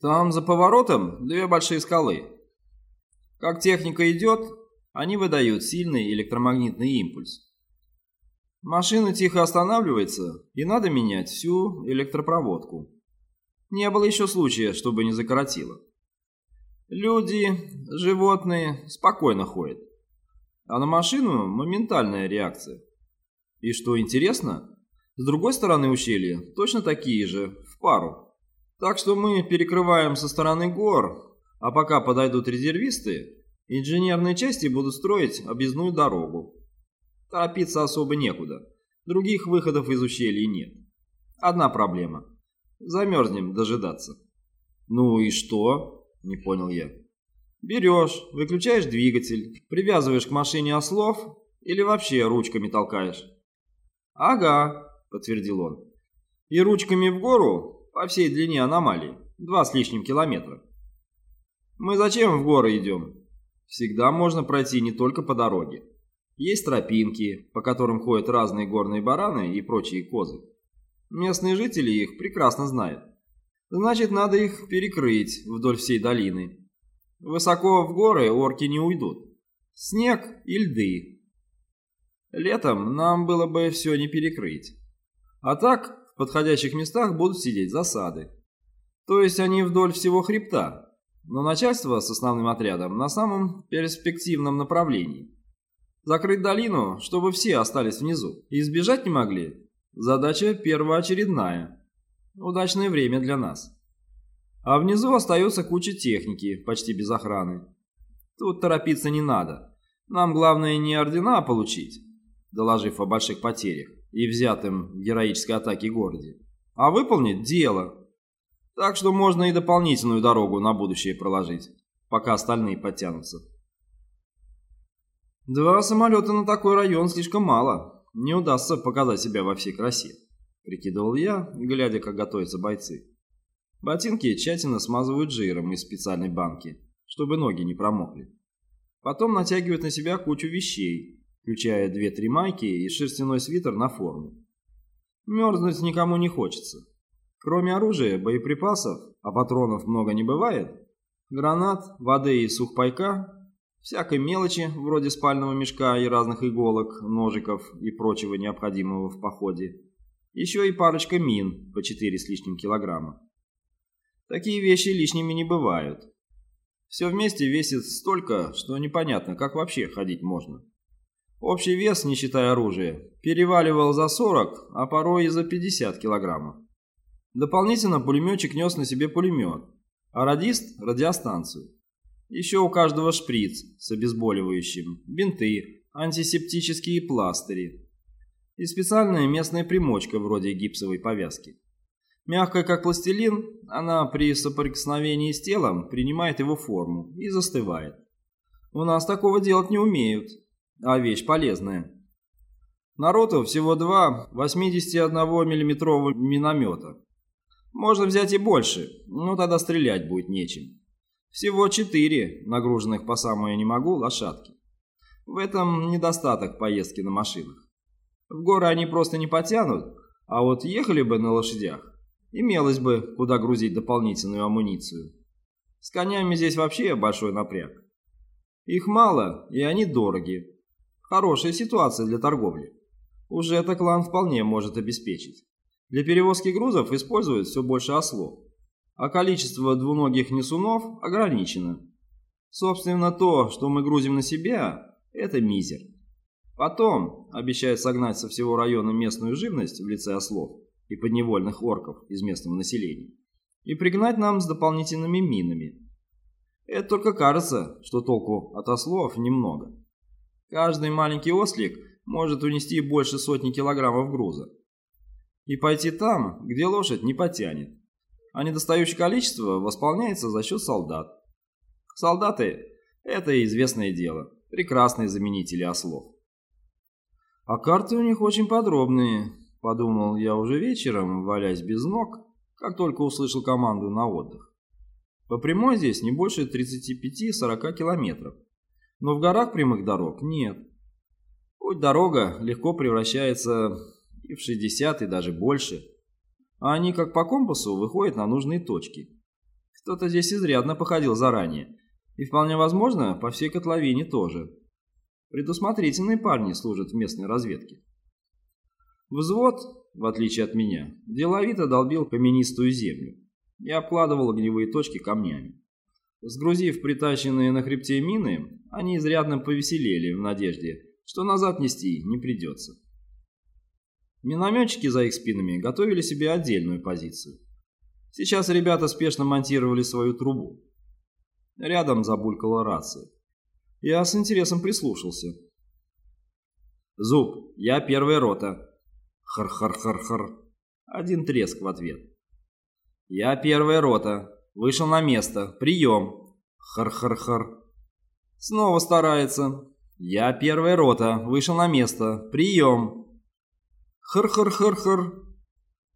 Там за поворотом две большие скалы. Как техника идет, они выдают сильный электромагнитный импульс. Машина тихо останавливается, и надо менять всю электропроводку. Не было еще случая, чтобы не закоротило. Люди, животные спокойно ходят. А на машину моментальная реакция. И что интересно, с другой стороны ущелья точно такие же, в пару. Так что мы перекрываем со стороны гор, а пока подойдут резервисты, инженерные части будут строить объездную дорогу. Торопиться особо некуда. Других выходов из ущелья нет. Одна проблема. Замерзнем дожидаться. Ну и что? Не понял я. Берешь, выключаешь двигатель, привязываешь к машине ослов или вообще ручками толкаешь? Ага, подтвердил он. И ручками в гору по всей длине аномалии, два с лишним километра. Мы зачем в горы идем? Всегда можно пройти не только по дороге. Есть тропинки, по которым ходят разные горные бараны и прочие козы. Местные жители их прекрасно знают. Значит, надо их перекрыть вдоль всей долины. Высоко в горы орки не уйдут. Снег и льды. Летом нам было бы все не перекрыть. А так, подходящих местах будут сидеть засады. То есть они вдоль всего хребта, но начальство с основным отрядом на самом перспективном направлении. Закрыть долину, чтобы все остались внизу, и избежать не могли. Задача первоочередная. Удачное время для нас. А внизу остается куча техники, почти без охраны. Тут торопиться не надо. Нам главное не ордена получить, доложив о больших потерях и взятым героической атаке городе, а выполнить дело. Так что можно и дополнительную дорогу на будущее проложить, пока остальные подтянутся. Два самолета на такой район слишком мало. Не удастся показать себя во всей красе. — прикидывал я, глядя, как готовятся бойцы. Ботинки тщательно смазывают жиром из специальной банки, чтобы ноги не промокли. Потом натягивают на себя кучу вещей, включая две-три майки и шерстяной свитер на форму. Мерзнуть никому не хочется. Кроме оружия, боеприпасов, а патронов много не бывает, гранат, воды и сухпайка, всякой мелочи, вроде спального мешка и разных иголок, ножиков и прочего необходимого в походе, еще и парочка мин по 4 с лишним килограмма. Такие вещи лишними не бывают. Все вместе весит столько, что непонятно, как вообще ходить можно. Общий вес, не считая оружия, переваливал за 40, а порой и за 50 килограммов. Дополнительно пулеметчик нес на себе пулемет, а радист – радиостанцию. Еще у каждого шприц с обезболивающим, бинты, антисептические пластыри, и специальная местная примочка вроде гипсовой повязки. Мягкая как пластилин, она при соприкосновении с телом принимает его форму и застывает. У нас такого делать не умеют, а вещь полезная. Народу всего два 81 миллиметрового миномета. Можно взять и больше, но тогда стрелять будет нечем. Всего четыре, нагруженных по самое не могу, лошадки. В этом недостаток поездки на машинах. В горы они просто не потянут, а вот ехали бы на лошадях, имелось бы куда грузить дополнительную амуницию. С конями здесь вообще большой напряг. Их мало, и они дороги. Хорошая ситуация для торговли. Уже это клан вполне может обеспечить. Для перевозки грузов используют все больше ослов, а количество двуногих несунов ограничено. Собственно, то, что мы грузим на себя, это мизер. Потом обещают согнать со всего района местную живность в лице ослов и подневольных орков из местного населения и пригнать нам с дополнительными минами. Это только кажется, что толку от ослов немного. Каждый маленький ослик может унести больше сотни килограммов груза. И пойти там, где лошадь не потянет. А недостающее количество восполняется за счет солдат. Солдаты – это известное дело, прекрасные заменители ослов. А карты у них очень подробные, подумал я уже вечером, валясь без ног, как только услышал команду на отдых. По прямой здесь не больше 35-40 километров, но в горах прямых дорог нет. Путь дорога легко превращается и в 60, и даже больше, а они как по компасу выходят на нужные точки. Кто-то здесь изрядно походил заранее. И вполне возможно, по всей котловине тоже. Предусмотрительные парни служат в местной разведке. Взвод, в отличие от меня, деловито долбил каменистую землю и обкладывал огневые точки камнями. Сгрузив притащенные на хребте мины, они изрядно повеселели в надежде, что назад нести не придется. Минометчики за их спинами готовили себе отдельную позицию. Сейчас ребята спешно монтировали свою трубу. Рядом забулькала рация. Я с интересом прислушался. «Зуб, я первая рота». Хар-хар-хар-хар. Один треск в ответ. «Я первая рота. Вышел на место. Прием». Хар-хар-хар. Снова старается. «Я первая рота. Вышел на место. Прием». Хр-хр-хр-хр.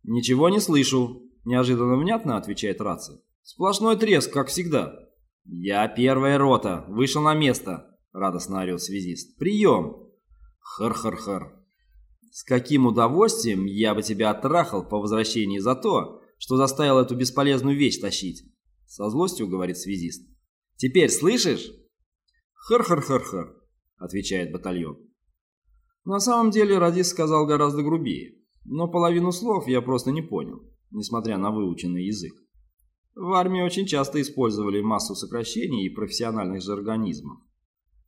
«Ничего не слышу», — неожиданно внятно отвечает рация. «Сплошной треск, как всегда». «Я первая рота. Вышел на место», — радостно орет связист. «Прием». Хр-хр-хр. «С каким удовольствием я бы тебя оттрахал по возвращении за то, что заставил эту бесполезную вещь тащить?» Со злостью говорит связист. «Теперь слышишь?» «Хр-хр-хр-хр», — отвечает батальон. На самом деле Радис сказал гораздо грубее, но половину слов я просто не понял, несмотря на выученный язык. В армии очень часто использовали массу сокращений и профессиональных же организмов.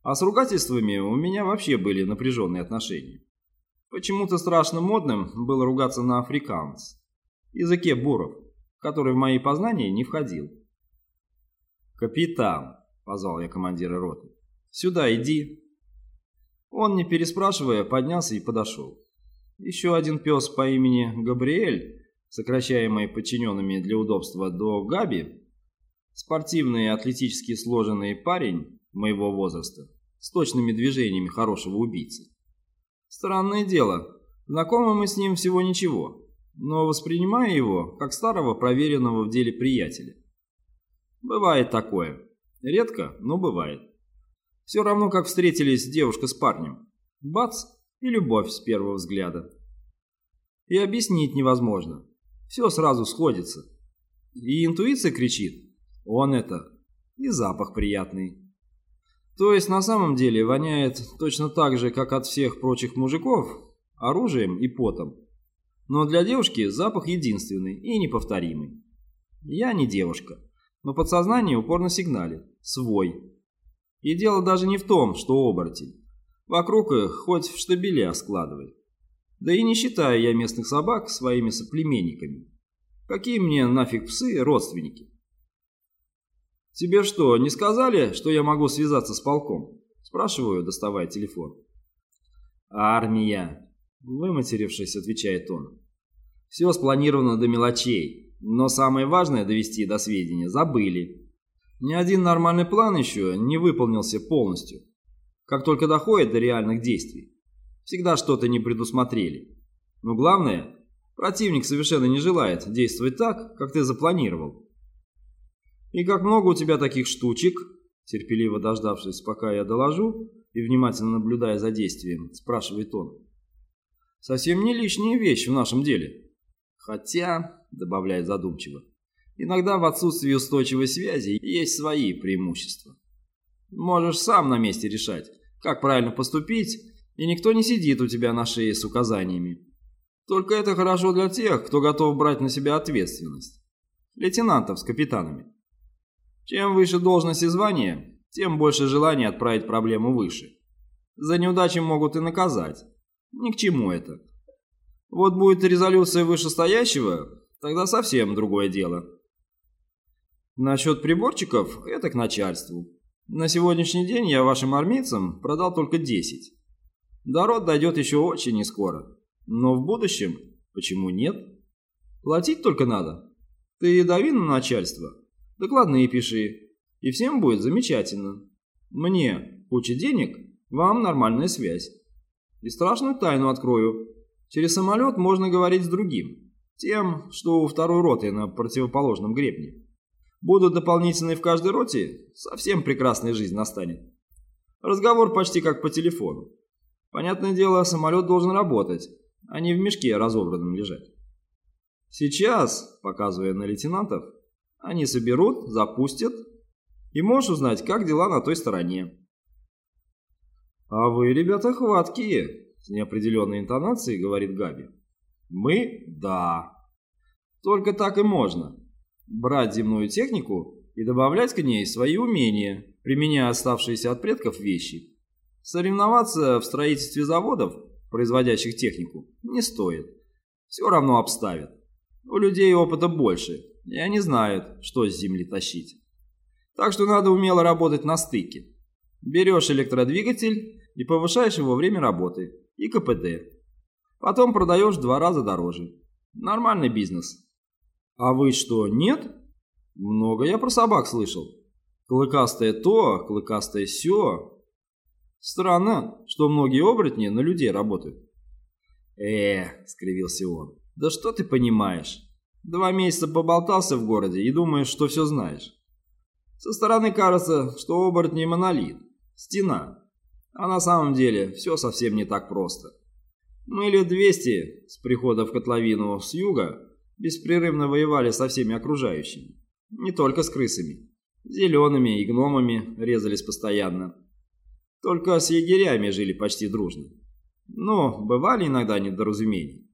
А с ругательствами у меня вообще были напряженные отношения. Почему-то страшно модным было ругаться на африканс, языке буров, который в мои познания не входил. «Капитан», — позвал я командира роты, — «сюда иди». Он, не переспрашивая, поднялся и подошел. Еще один пес по имени Габриэль, сокращаемый подчиненными для удобства до Габи, спортивный и атлетически сложенный парень моего возраста, с точными движениями хорошего убийцы. Странное дело, знакомы мы с ним всего ничего, но воспринимаю его как старого проверенного в деле приятеля. Бывает такое. Редко, но бывает. Все равно, как встретились девушка с парнем. Бац, и любовь с первого взгляда. И объяснить невозможно. Все сразу сходится. И интуиция кричит. Он это. И запах приятный. То есть на самом деле воняет точно так же, как от всех прочих мужиков, оружием и потом. Но для девушки запах единственный и неповторимый. Я не девушка, но подсознание упорно сигналит. Свой. И дело даже не в том, что оборотень. Вокруг их хоть в штабеля складывай. Да и не считаю я местных собак своими соплеменниками. Какие мне нафиг псы родственники? «Тебе что, не сказали, что я могу связаться с полком?» Спрашиваю, доставая телефон. «Армия!» Выматерившись, отвечает он. «Все спланировано до мелочей, но самое важное довести до сведения забыли. Ни один нормальный план еще не выполнился полностью. Как только доходит до реальных действий, всегда что-то не предусмотрели. Но главное, противник совершенно не желает действовать так, как ты запланировал. И как много у тебя таких штучек, терпеливо дождавшись, пока я доложу, и внимательно наблюдая за действием, спрашивает он. Совсем не лишняя вещь в нашем деле. Хотя, добавляет задумчиво, Иногда в отсутствии устойчивой связи есть свои преимущества. Можешь сам на месте решать, как правильно поступить, и никто не сидит у тебя на шее с указаниями. Только это хорошо для тех, кто готов брать на себя ответственность. Лейтенантов с капитанами. Чем выше должность и звание, тем больше желания отправить проблему выше. За неудачи могут и наказать. Ни к чему это. Вот будет резолюция вышестоящего, тогда совсем другое дело. Насчет приборчиков – это к начальству. На сегодняшний день я вашим армейцам продал только 10. Дород дойдет еще очень не скоро. Но в будущем почему нет? Платить только надо. Ты дави на начальство, докладные пиши, и всем будет замечательно. Мне куча денег, вам нормальная связь. И страшную тайну открою. Через самолет можно говорить с другим, тем, что у второй роты на противоположном гребне. Будут дополнительные в каждой роте, совсем прекрасная жизнь настанет. Разговор почти как по телефону. Понятное дело, самолет должен работать, а не в мешке разобранном лежать. Сейчас, показывая на лейтенантов, Они соберут, запустят, и можешь узнать, как дела на той стороне. «А вы, ребята, хваткие!» — с неопределенной интонацией говорит Габи. «Мы — да. Только так и можно. Брать земную технику и добавлять к ней свои умения, применяя оставшиеся от предков вещи. Соревноваться в строительстве заводов, производящих технику, не стоит. Все равно обставят. У людей опыта больше, и они знают, что с земли тащить. Так что надо умело работать на стыке. Берешь электродвигатель и повышаешь его время работы и КПД. Потом продаешь в два раза дороже. Нормальный бизнес. А вы что, нет? Много я про собак слышал. Клыкастое то, клыкастое сё. Странно, что многие оборотни на людей работают. Э, скривился он. Да что ты понимаешь? Два месяца поболтался в городе и думаешь, что все знаешь. Со стороны кажется, что оборотни монолит, стена. А на самом деле все совсем не так просто. Мы лет 200 с прихода в котловину с юга беспрерывно воевали со всеми окружающими. Не только с крысами. Зелеными и гномами резались постоянно. Только с егерями жили почти дружно. Но бывали иногда недоразумения.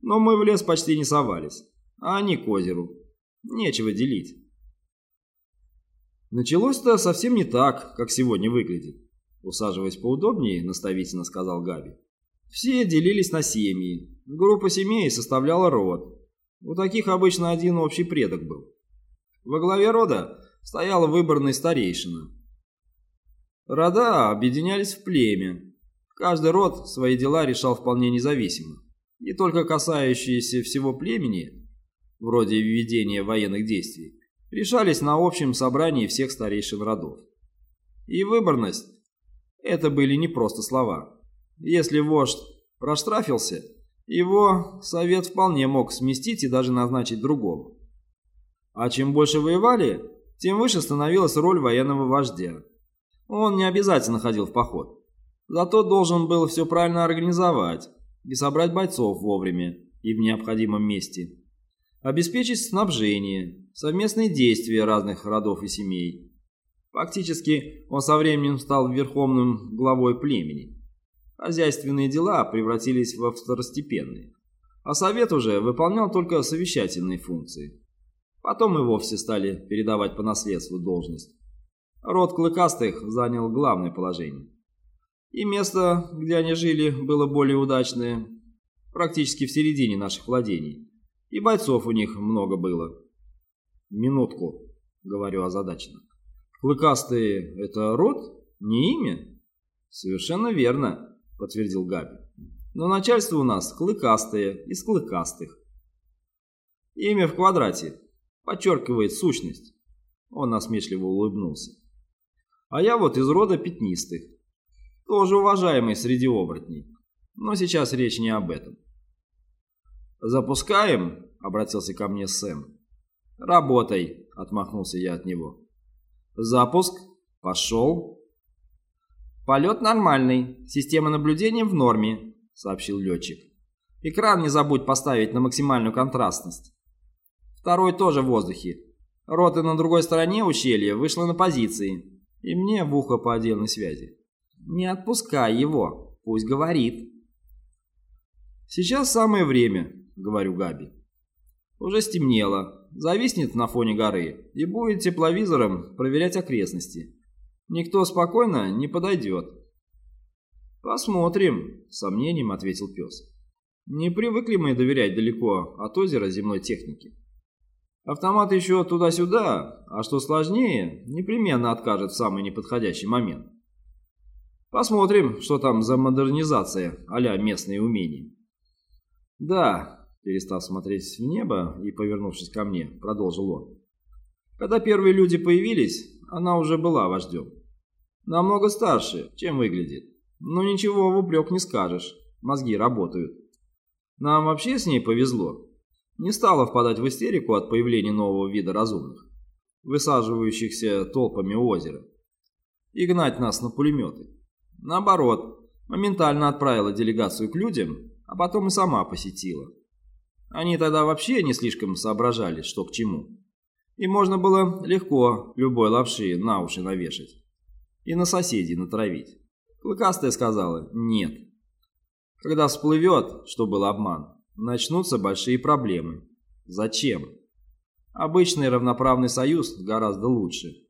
Но мы в лес почти не совались, а они к озеру. Нечего делить. Началось-то совсем не так, как сегодня выглядит. Усаживаясь поудобнее, наставительно сказал Габи. Все делились на семьи. Группа семей составляла род. У таких обычно один общий предок был. Во главе рода стояла выборный старейшина. Рода объединялись в племя. Каждый род свои дела решал вполне независимо. И только касающиеся всего племени, вроде введения военных действий, решались на общем собрании всех старейшин родов. И выборность – это были не просто слова. Если вождь проштрафился, его совет вполне мог сместить и даже назначить другого. А чем больше воевали, тем выше становилась роль военного вождя. Он не обязательно ходил в поход. Зато должен был все правильно организовать и собрать бойцов вовремя и в необходимом месте. Обеспечить снабжение, совместные действия разных родов и семей. Фактически, он со временем стал верховным главой племени. Хозяйственные дела превратились во второстепенные, а совет уже выполнял только совещательные функции. Потом и вовсе стали передавать по наследству должность. Род Клыкастых занял главное положение. И место, где они жили, было более удачное, практически в середине наших владений. И бойцов у них много было. «Минутку», — говорю озадаченно. «Клыкастые — это род? Не имя?» «Совершенно верно», — подтвердил Габи. «Но начальство у нас клыкастое, из клыкастых. Имя в квадрате подчеркивает сущность». Он насмешливо улыбнулся. «А я вот из рода пятнистых, тоже уважаемый среди оборотней. Но сейчас речь не об этом». «Запускаем?» — обратился ко мне Сэм. «Работай», — отмахнулся я от него. «Запуск. Пошел». «Полет нормальный. Система наблюдения в норме», — сообщил летчик. «Экран не забудь поставить на максимальную контрастность». Второй тоже в воздухе. Рота на другой стороне ущелья вышла на позиции. И мне в ухо по отдельной связи. «Не отпускай его. Пусть говорит». «Сейчас самое время», — говорю Габи. Уже стемнело, зависнет на фоне горы и будет тепловизором проверять окрестности. Никто спокойно не подойдет. «Посмотрим», — сомнением ответил пес. «Не привыкли мы доверять далеко от озера земной техники. Автомат еще туда-сюда, а что сложнее, непременно откажет в самый неподходящий момент. Посмотрим, что там за модернизация а местные умения». «Да, Перестав смотреть в небо и повернувшись ко мне, продолжил он. Когда первые люди появились, она уже была вождем. Намного старше, чем выглядит. Но ничего в упрек не скажешь, мозги работают. Нам вообще с ней повезло. Не стала впадать в истерику от появления нового вида разумных, высаживающихся толпами у озера, и гнать нас на пулеметы. Наоборот, моментально отправила делегацию к людям, а потом и сама посетила. Они тогда вообще не слишком соображали, что к чему. И можно было легко любой лапши на уши навешать. И на соседей натравить. Клыкастая сказала «нет». Когда всплывет, что был обман, начнутся большие проблемы. Зачем? Обычный равноправный союз гораздо лучше.